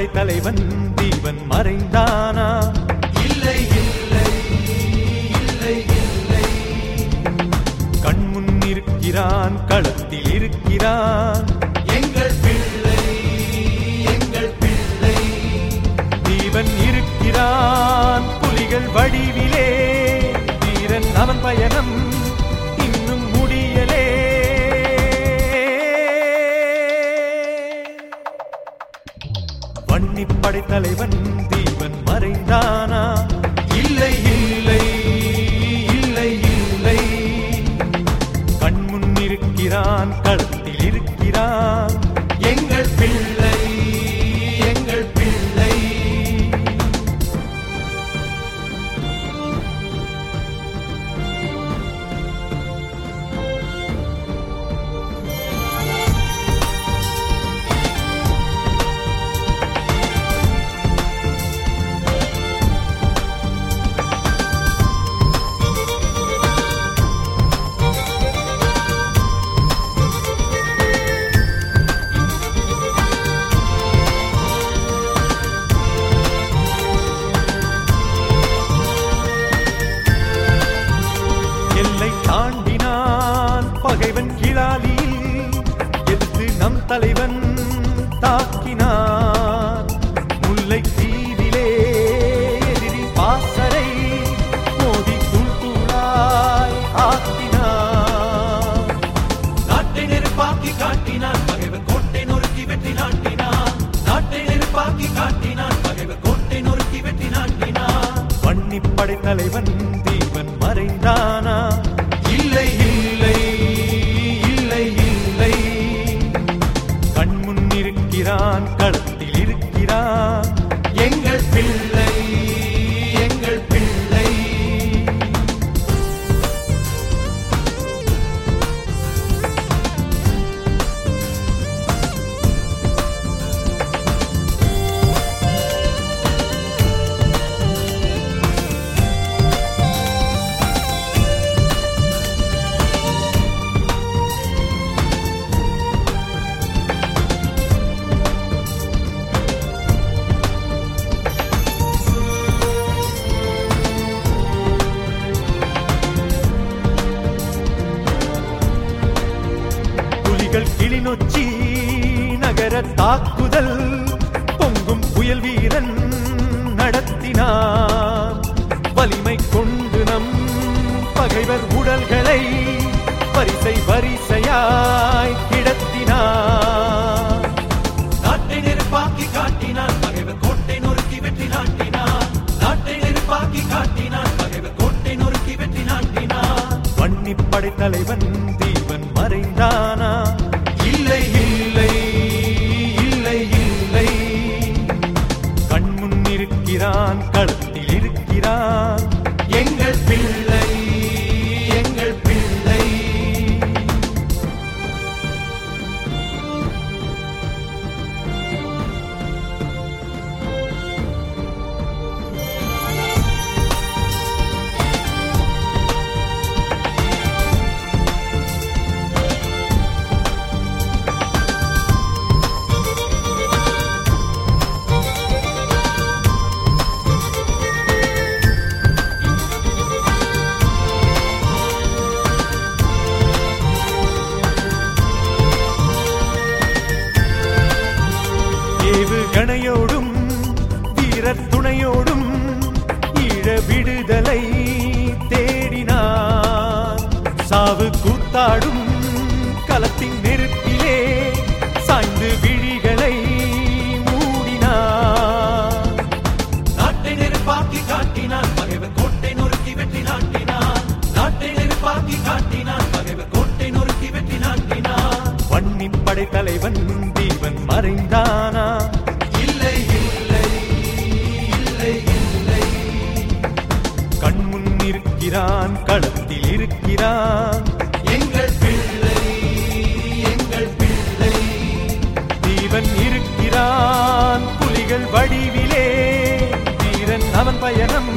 வன்னிப்படை தலைவன் தீவன் மறைந்தானா? இல்லை இல்லை இல்லை இல்லை. கண்முன் இருக்கிறான் களத்தில் இருக்கிறான். எங்கள் பிள்ளை எங்கள் பிள்ளை. தீவன் இருக்கிறான் புலிகள் வடிவிலே தலைவன் தலைவன் தாக்கினான் முல்லை தீவிலே எதிரி பாசறை மோதி தூள் தூளாய் ஆக்கினான் நாட்டை நெருப்பாக்கி காட்டினான் பகைவர் கோட்டை நொறுக்கி வெற்றி நாட்டினான் நாட்டை நெருப்பாக்கி காட்டினான் பகைவர் கோட்டை நொறுக்கி வெற்றி நாட்டினான் வன்னிப்படை தலைவன் தீவன் மறைந்தானா. புலிகள் கிளிநொச்சி நகர தாக்குதல் பொங்கும் புயல் வீரன் நடத்தினான் வலிமை கொண்டு நம் பகைவர் உடல்களை வரிசை வரிசையாய் கிடத்தினான் நாட்டை நெருப்பாக்கி காட்டினான் பகைவர் கோட்டை நொறுக்கி வெற்றி நாட்டினான் நாட்டை நெருப்பாக்கி காட்டினான் பகைவர் கோட்டை நொறுக்கி வெற்றி நாட்டினான் வன்னிப்படை தலைவன் கணையோடும் வீரர் துணையோடும் ஈழ விடுதலை தேடினார். சாவு கூத்தாடும் களத்தின் நெருப்பிலே இறைவன் இருக்கிறான் புலிகள் வடிவிலே. வீரன் அவன் பயணம்